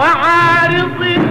وعارضها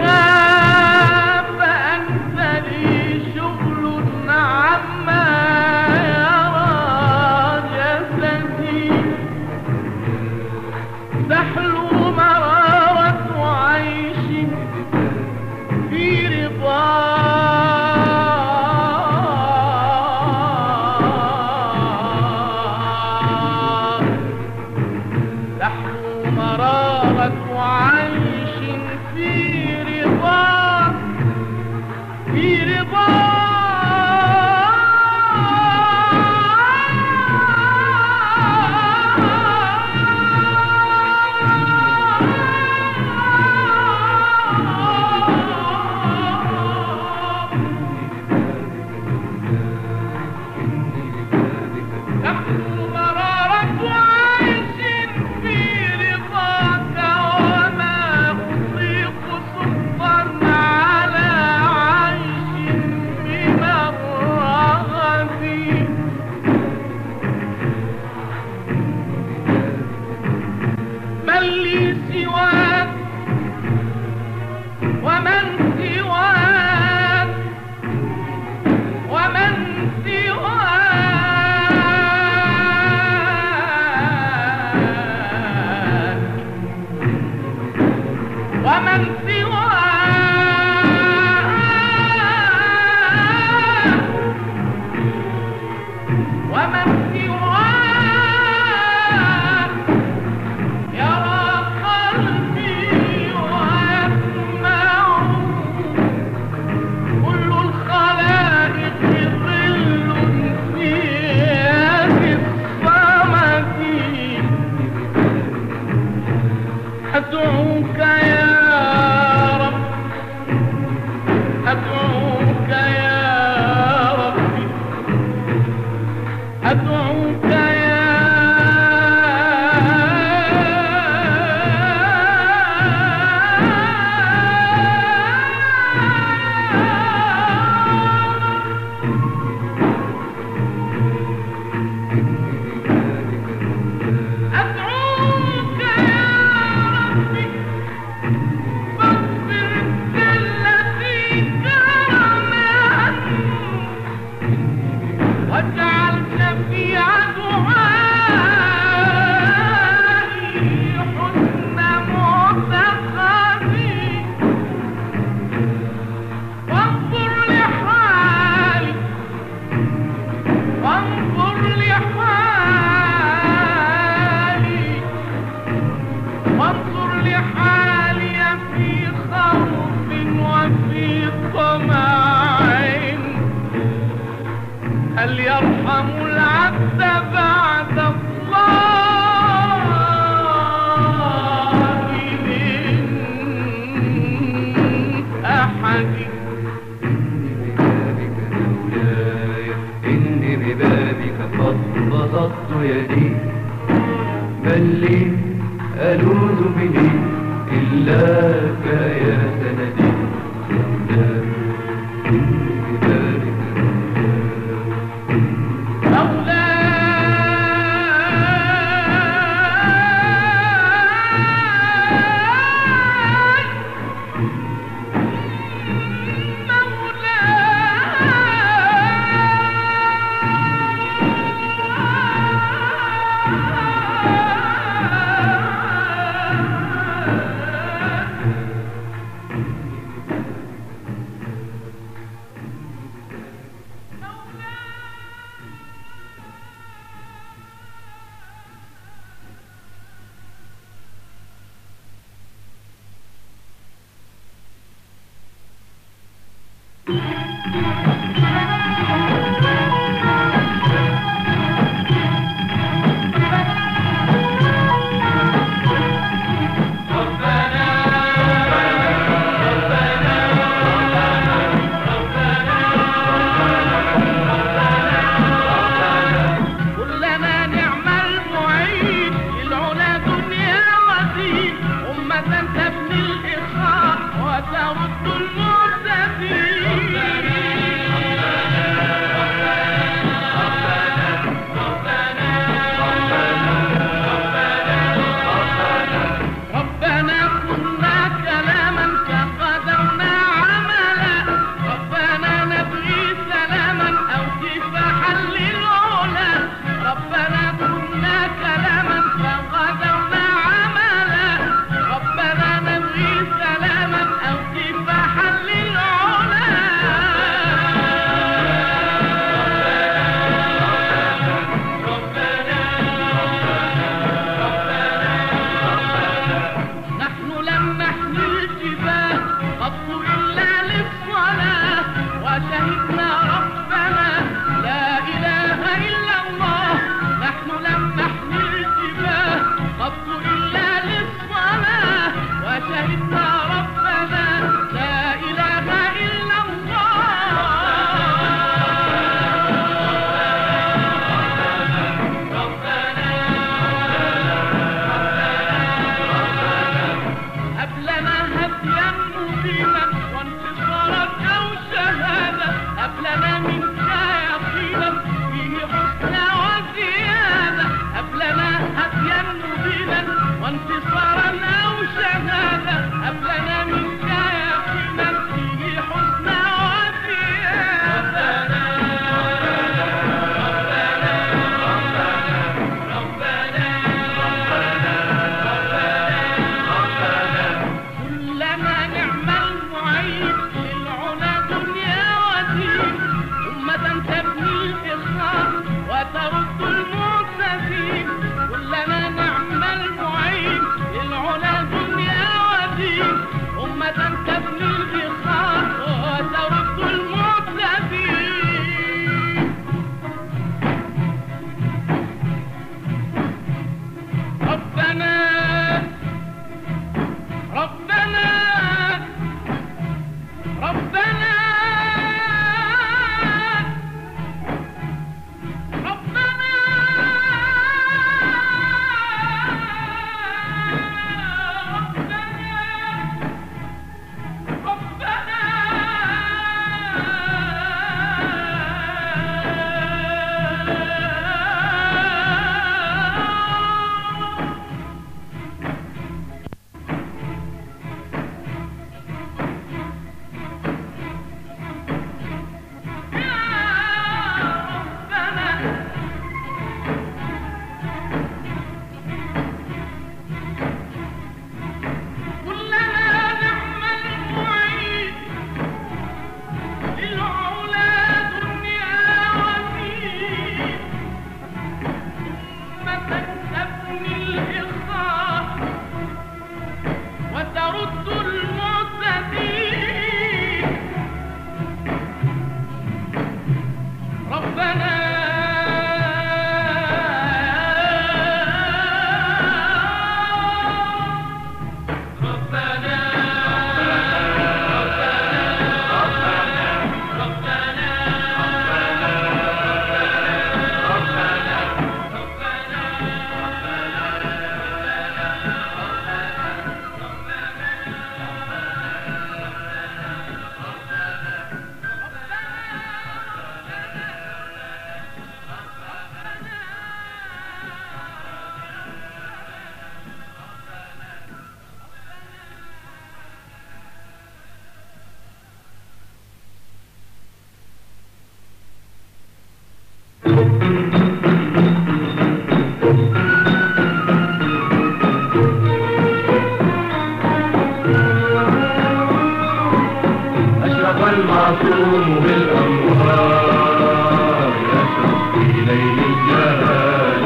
ليل الجلال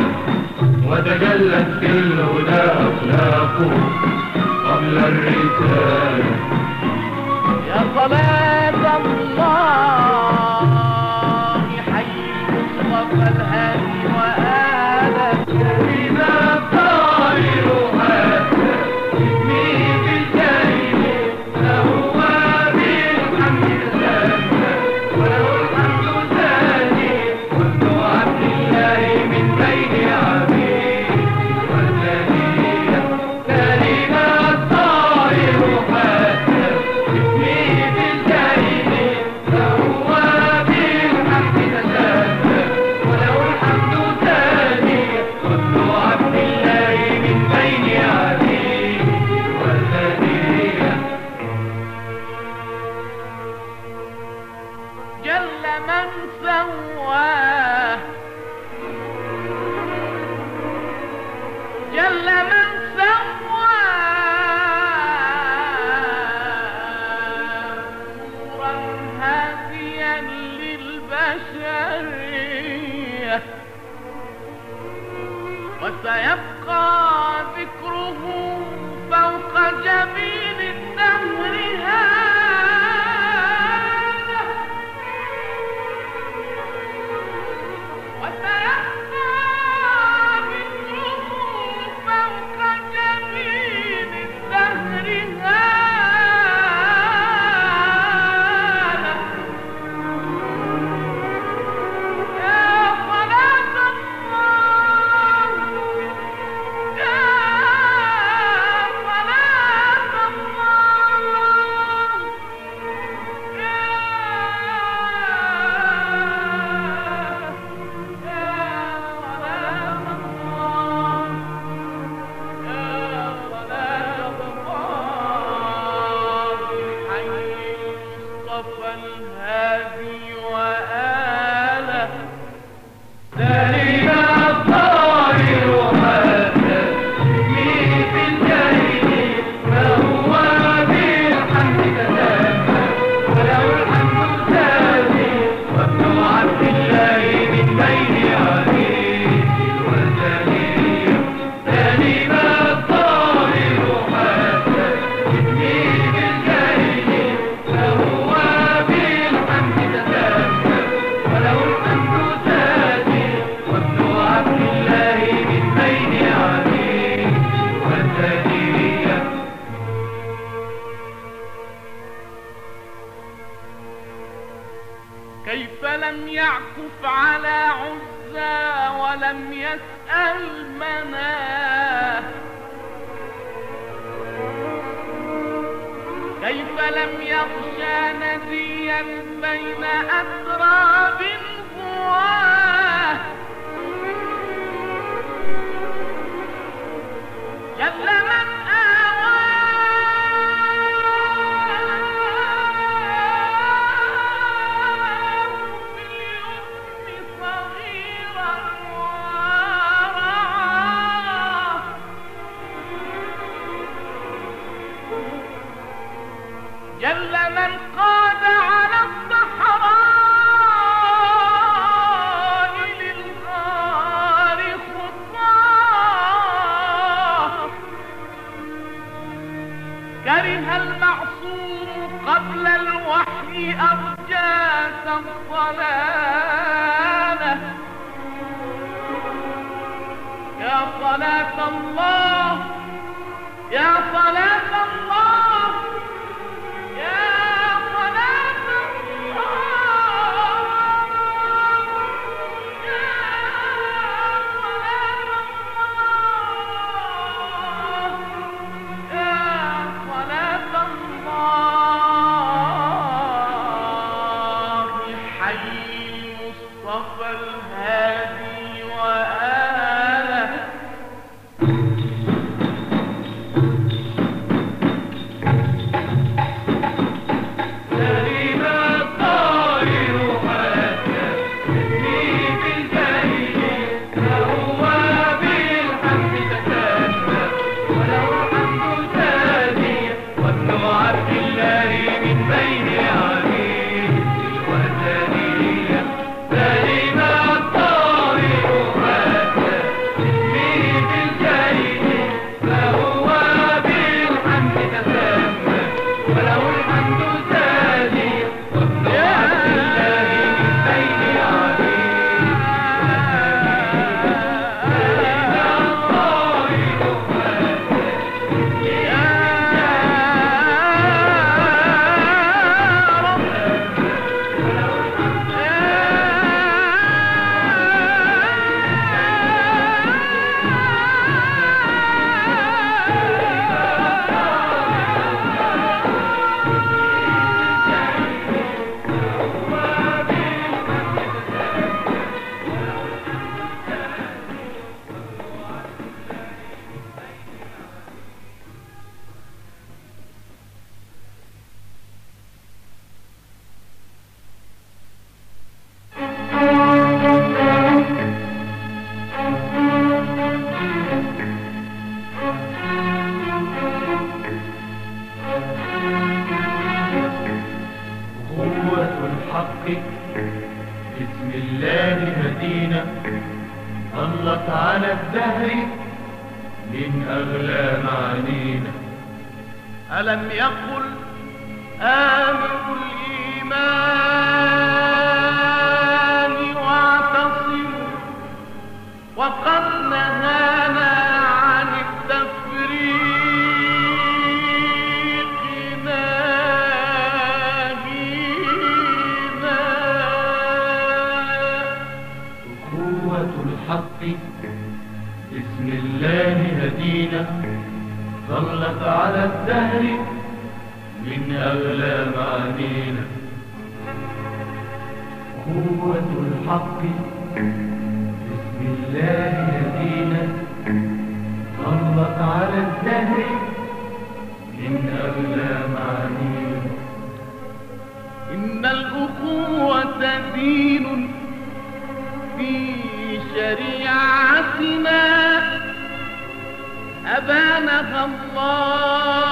وتجلت في الهدى أخلاقه قبل الرسالة جل من قاد على الصحراء للغار خطاه. كره المعصوم قبل الوحي أرجاس الضلالة يا صلاة الله يا صلاة سبحانك الله.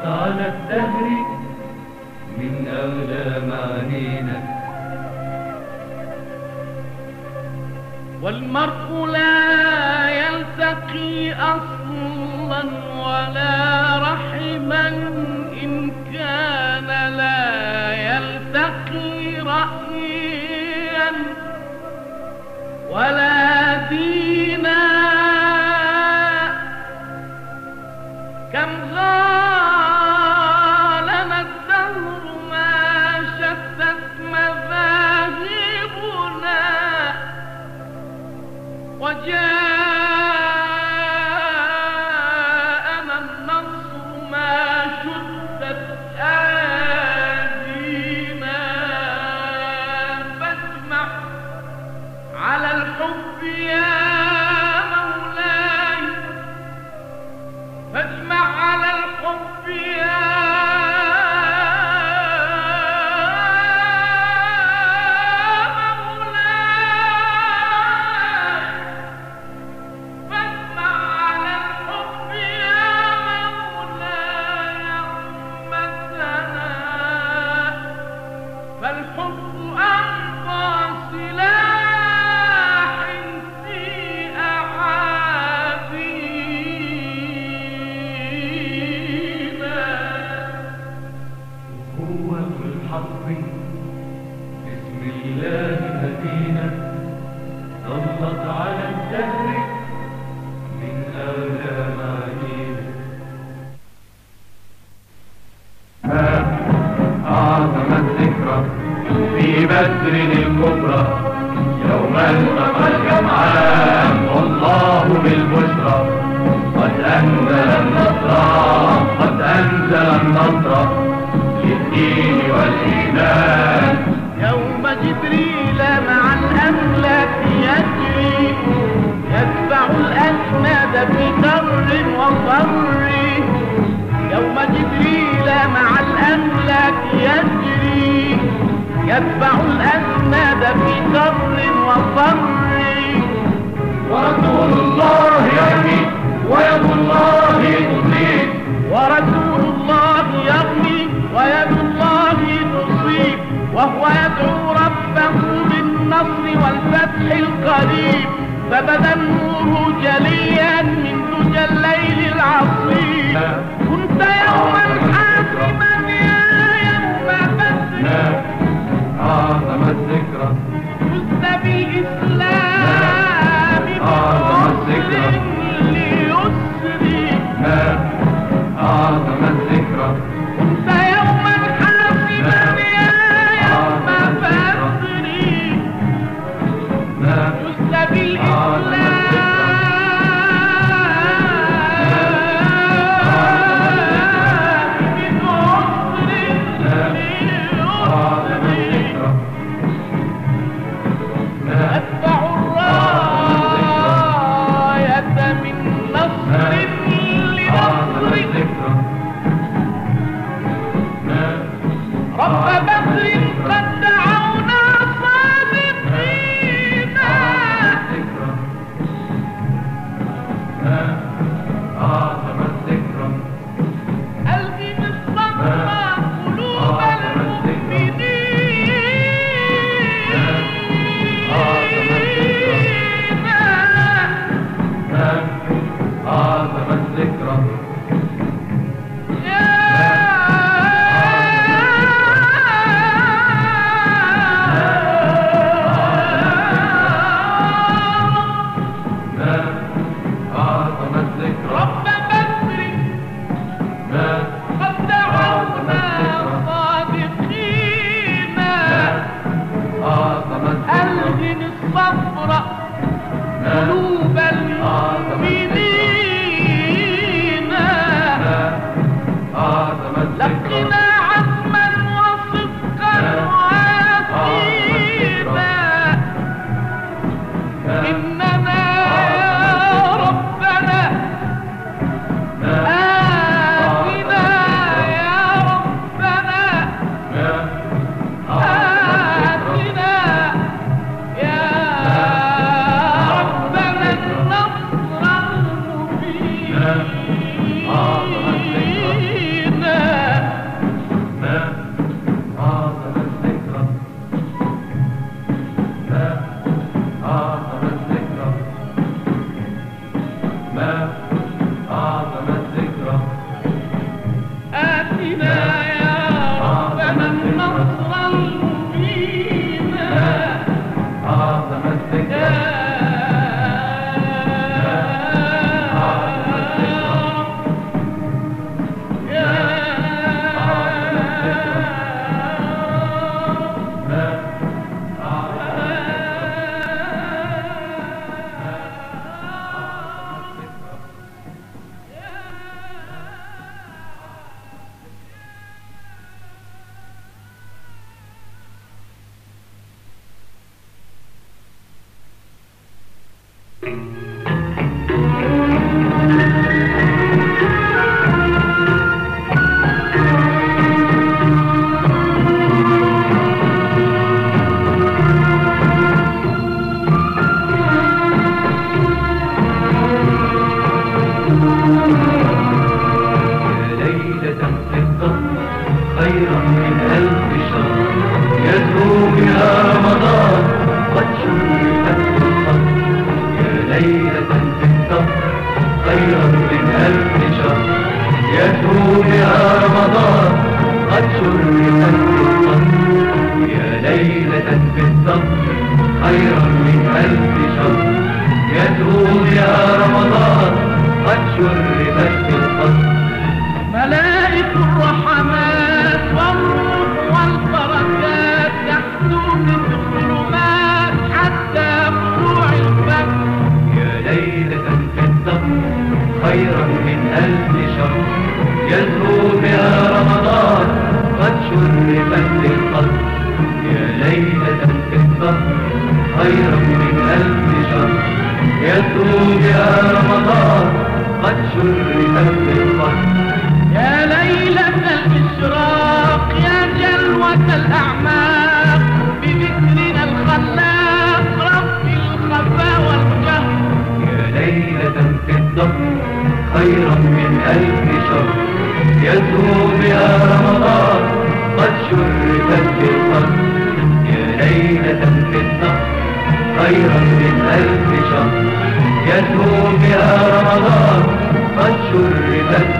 مرت على الدهر من أغلى معانينا والمرء لا ورسول الله يرمي ويد الله تصيب ورسول الله يرمي ويد الله تصيب وهو يدعو ربه بالنصر والفتح القريب فبدا النور جليا من دجى الليل العظيم. كنت يوما Thank you.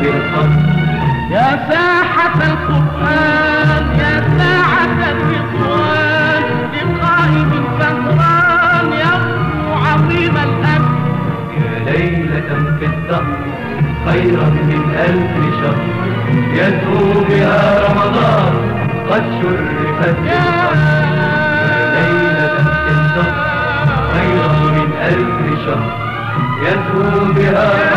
القصر يا ساحة القرآن يا ساعة الرضوان لقائد الفهران يرجو عظيم الأمر يا ليلة في الدهر خيرا من ألف شهر. يدعو بها رمضان قد شرفت ليلة في الدهر خيرا من ألف شهر. يدعو بها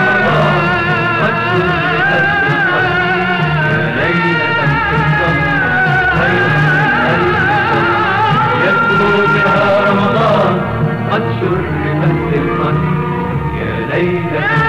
ليلة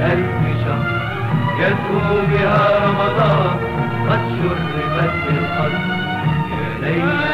البشر يدعو بها رمضان قد شربت بالقلب يا ليت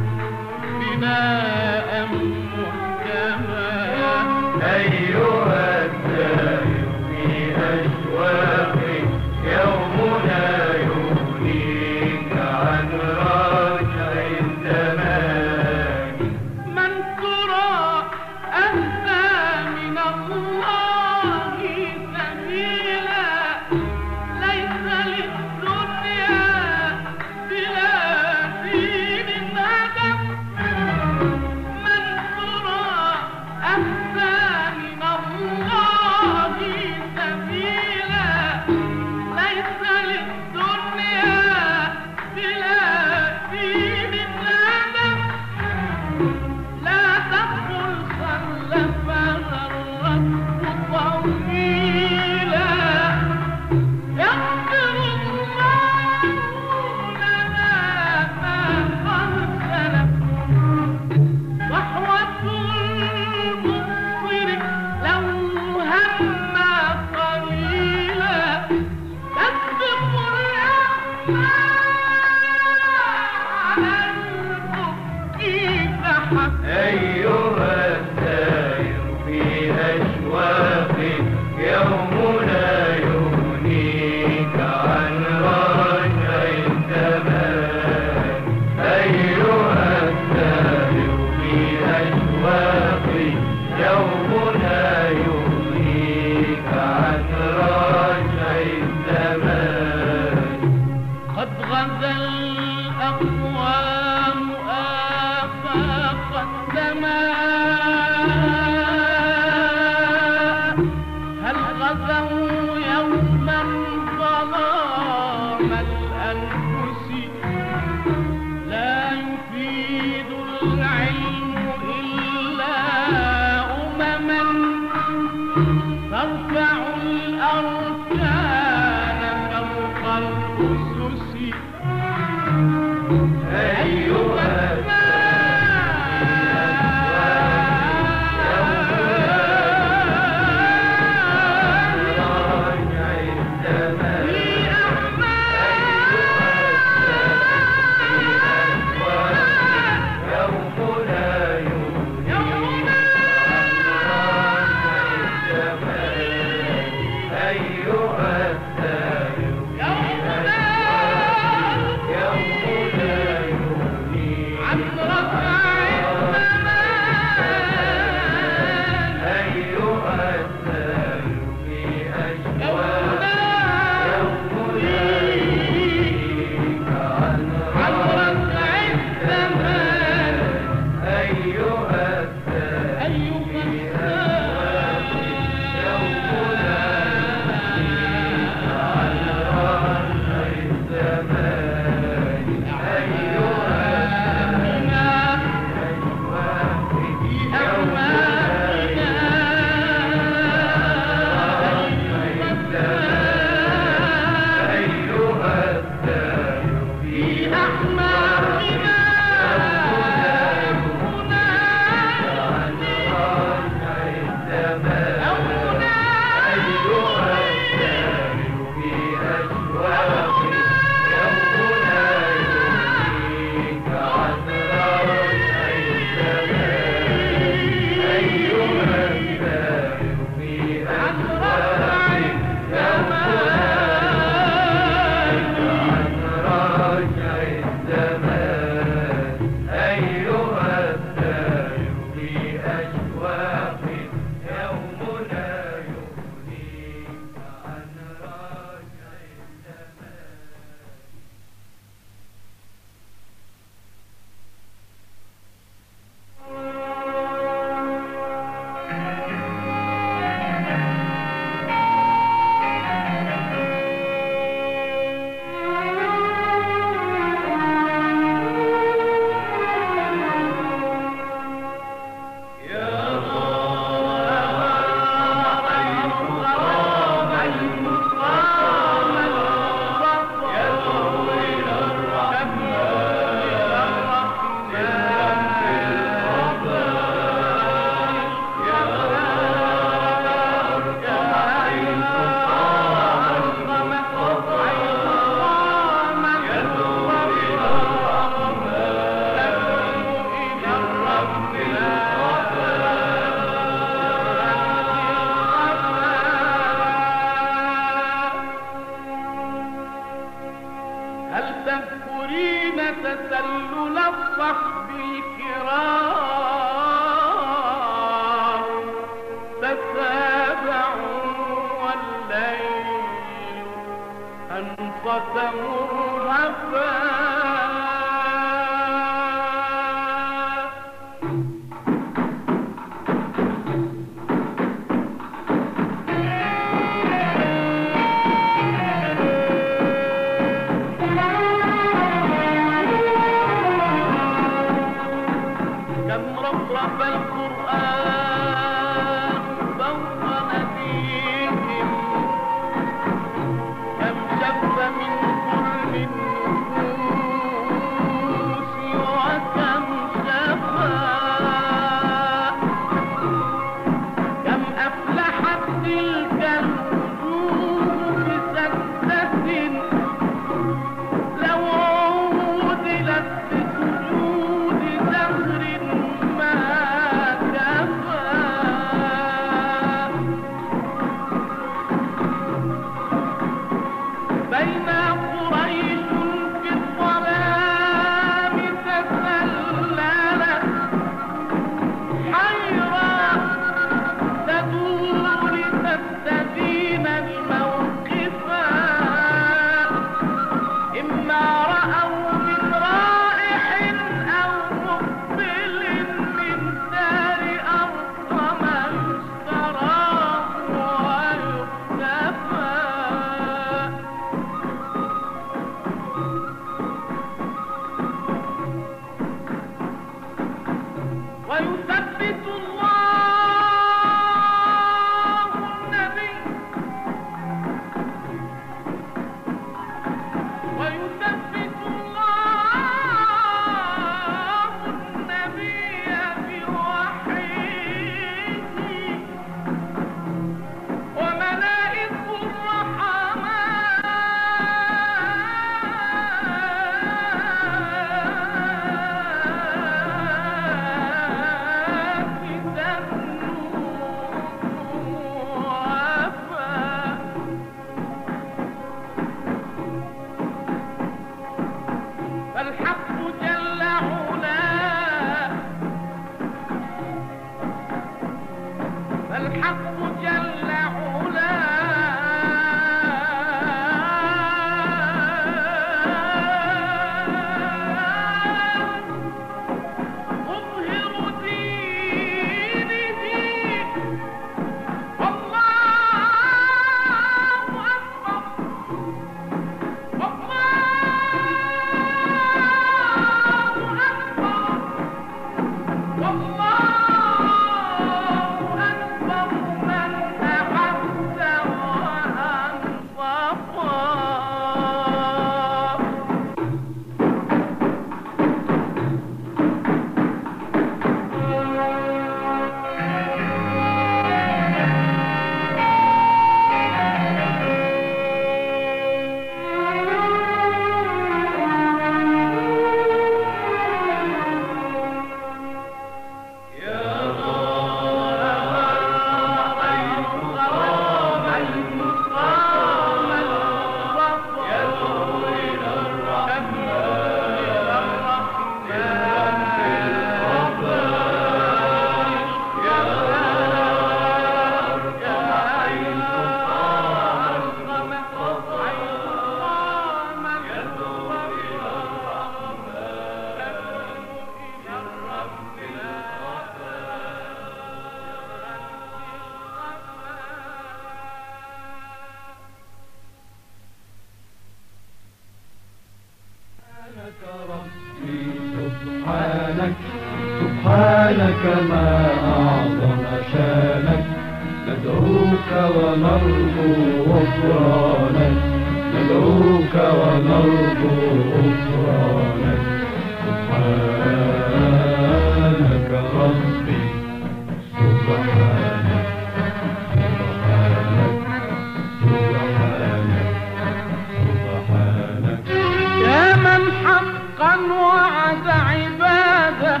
وعد عباده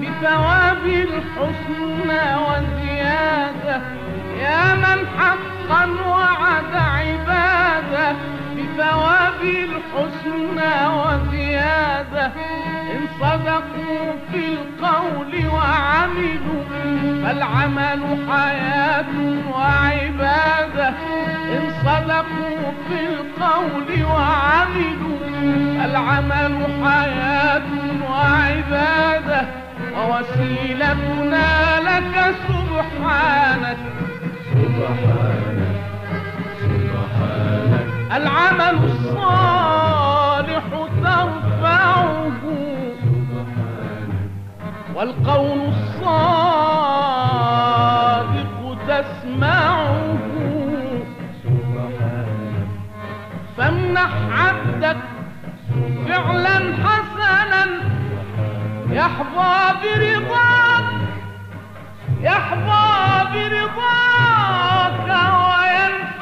بثواب الحسنى وزياده يا من حقا وعد عباده بثواب الحسنى وزياده إن صدقوا بالقول وعملوا فالعمل حياة وعبادة. إن صدقوا في القول وعملوا العمل حياة وعبادة. ووسيلتنا لك سبحانك. سبحانك سبحانك. العمل الصالح. والقول الصادق تسمعه. فامنح عبدك فعلا حسنا يحظى برضاك يحظى برضاك وينفعه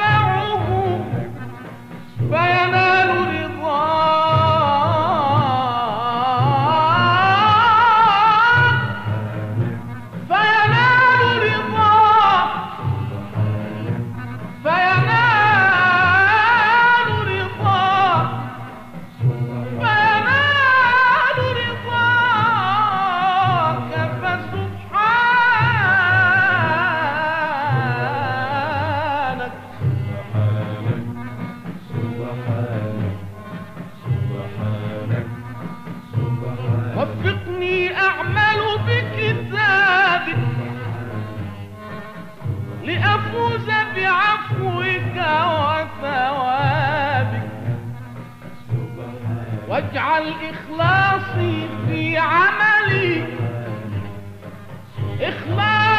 واجعل إخلاصي في عملي. إخلاصي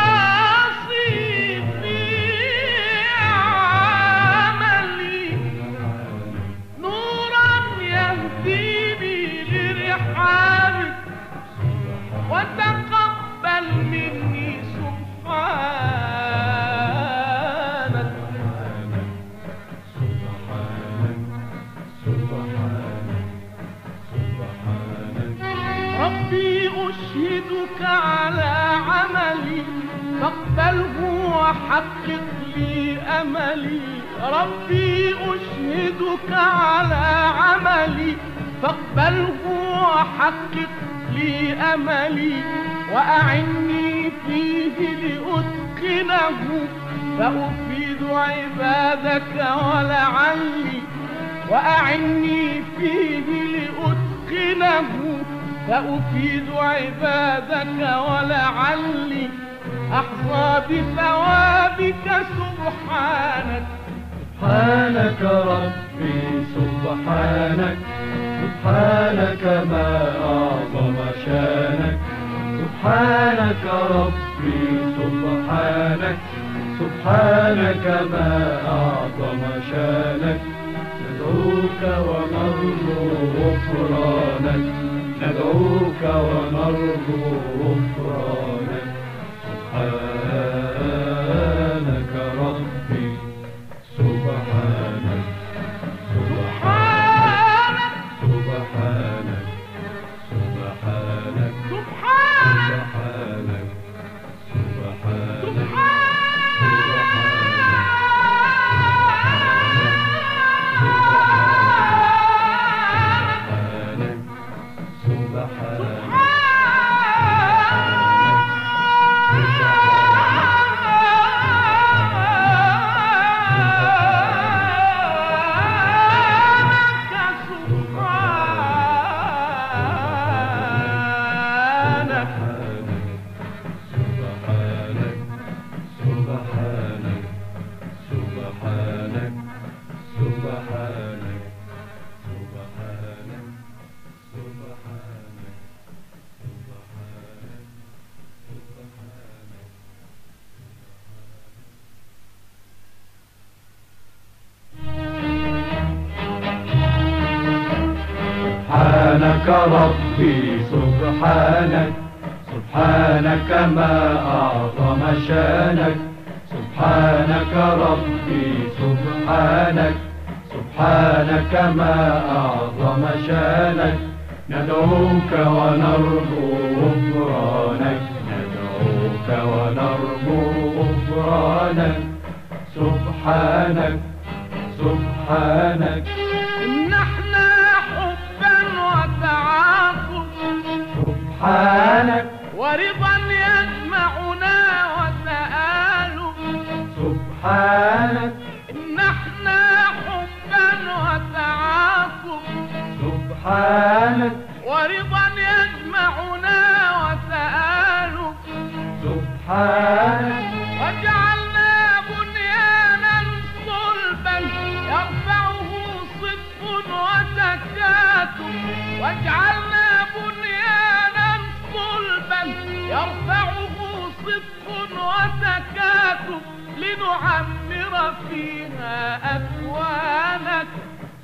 وحقق لي أملي ربي أشهدك على عملي فاقبله وحقق لي أملي وأعني فيه لأتقنه فأفيد عبادك ولعلي وأعني فيه لأتقنه فأفيد عبادك ولعلي. أحظى بثوابك سبحانك. سبحانك ربي سبحانك. سبحانك ما أعظم شأنك. سبحانك ربي سبحانك. سبحانك ما أعظم شأنك. ندعوك ونرجو غفرانك. ندعوك ونرجو غفرانك. Hare Kala. سبحانك. ورضا يجمعنا وتآلف سبحانك. وجعلنا بنيانا صلبا يرفعه صدق وتكاتف وجعلنا بنيانا صلبا ينفعه صدق وتكاتف لنعمر فيها أكوانك.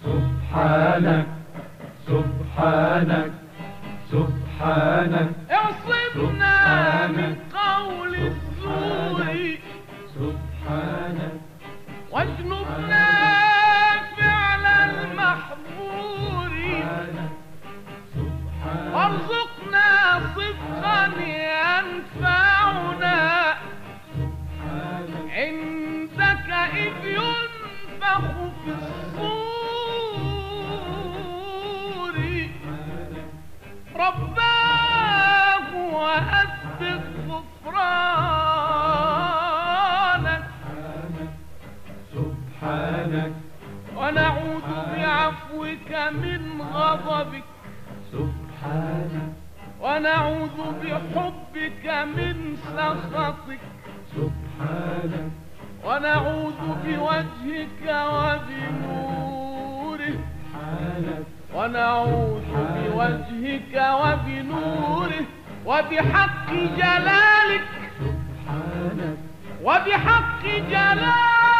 سبحانك. سبحانك سبحانك اعصمنا. من من غضبك. سبحانك. ونعوذ بحبك من سخطك. سبحانك. ونعوذ بوجهك وبنوره. سبحانك. ونعوذ بوجهك وبنوره. وبحق جلالك. سبحانك. وبحق جلالك.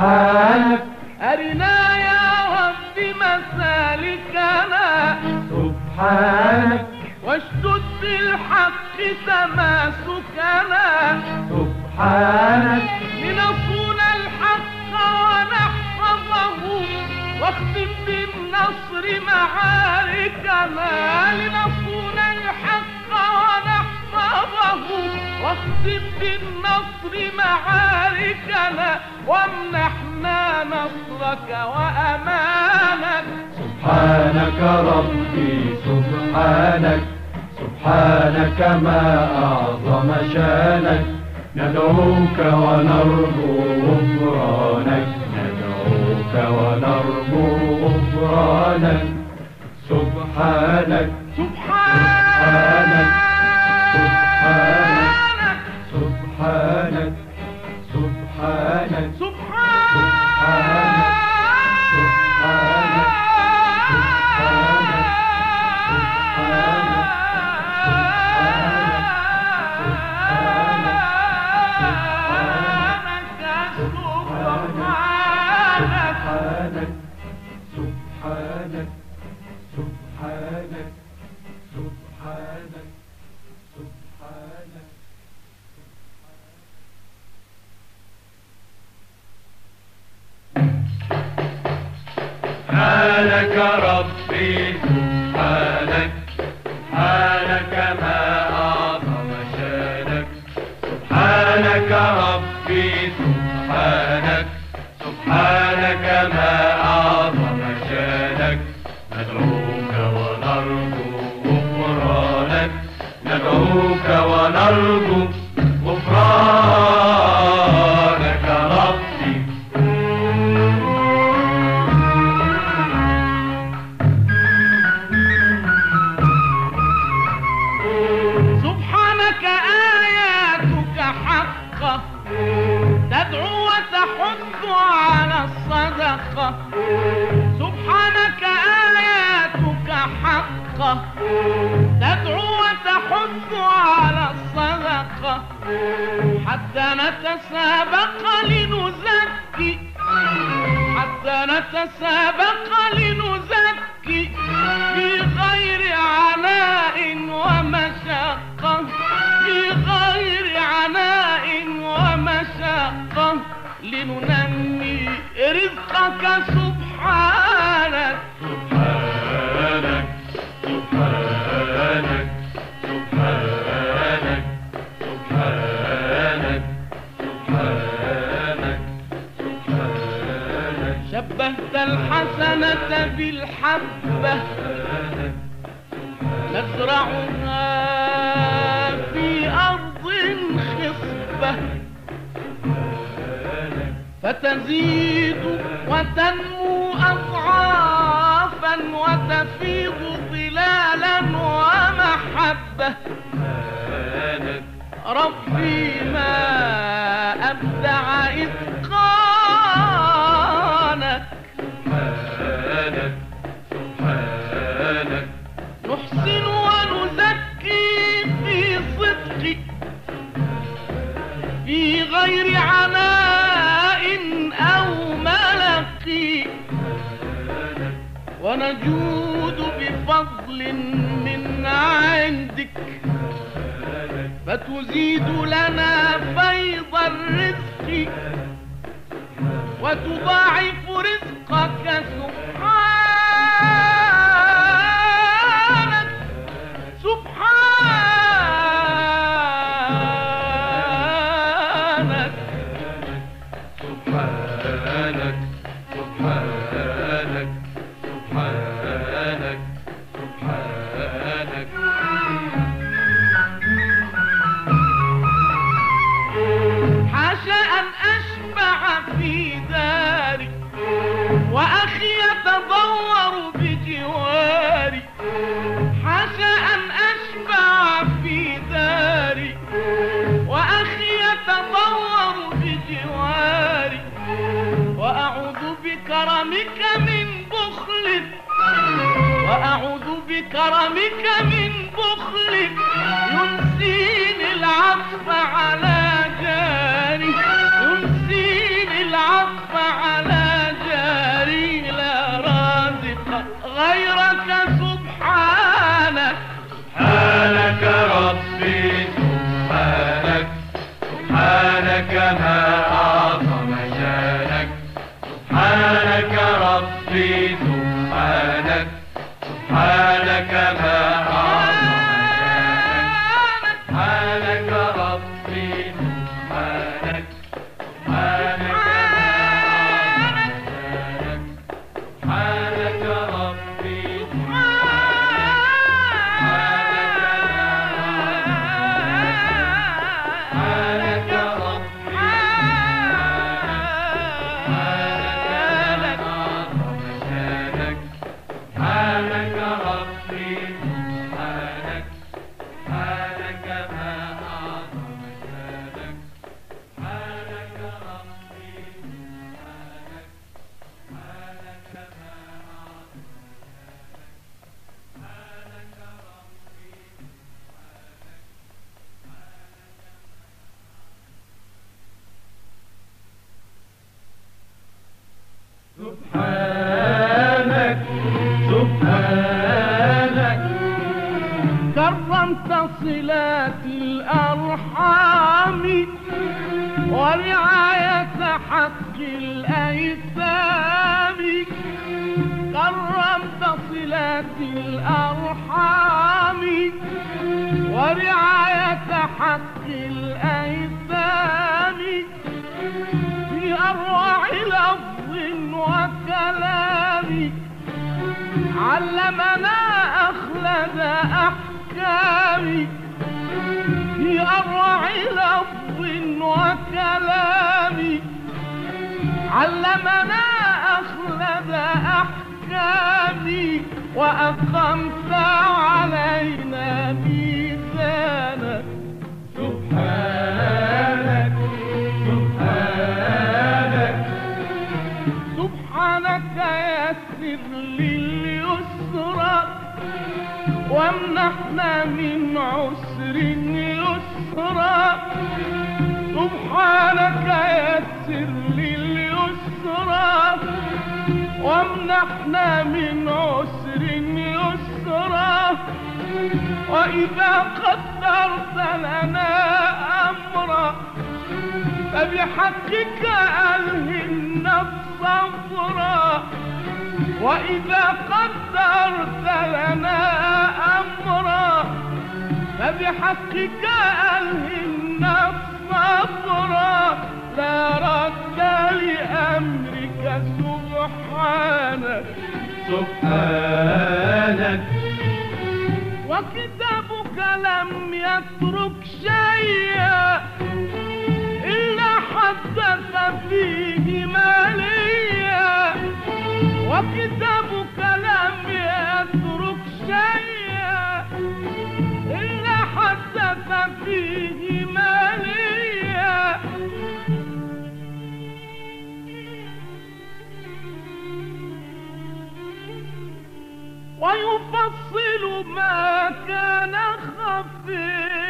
سبحانك أرنا يا رب مسالكنا. سبحانك واشدد بالحق تماسكنا. سبحانك لنصون الحق ونحفظه. واختم بالنصر معاركنا. لنصون الحق ونحفظه. واختم بالنصر معاركنا. وامنحنا نصرك وأمانك. سبحانك ربي سبحانك. سبحانك ما أعظم شأنك. ندعوك ونرجو غفرانك. ندعوك ونرجو غفرانك. سبحانك سبحانك. سبحانك ربي سبحانك سبحانك ما أعظم شأنك. سبحانك ربي سبحانك سبحانك ما أعظم شأنك. ندعوك ونرجو غفرانك ندعوك ونرجو نتسابق لنزكي حتى نتسابق لنزكي. الحسنة بالحبة نزرعها في أرض خصبة. فتزيد وتنمو أضعافا وتفيض ظلالا ومحبة. ربي ما أبدع إذ ونجود بفضل من عندك فتزيد لنا فيض الرزق وتضاعف رزقك سبحانك لفظ وكلام علمنا أخلد أحكامي وأقمت علينا ميزانا سبحانك سبحانك. سبحانك يسر لليسرى وامنحنا من عسر يسرا سبحانك يسر لليسرى وامنحنا من عسر يسرا. وإذا قدرت لنا أمرا فبحقك ألهمنا الصبر وإذا قدرت لنا أمرا فبحقك ألهمنا الصبر. لا رد لأمرك سبحانك سبحانك. وكتابك لم يترك شيئا إلا حدث فيه ماليا. وكتابك لم يترك شيئا فيه ويفصل ما كان خفيا.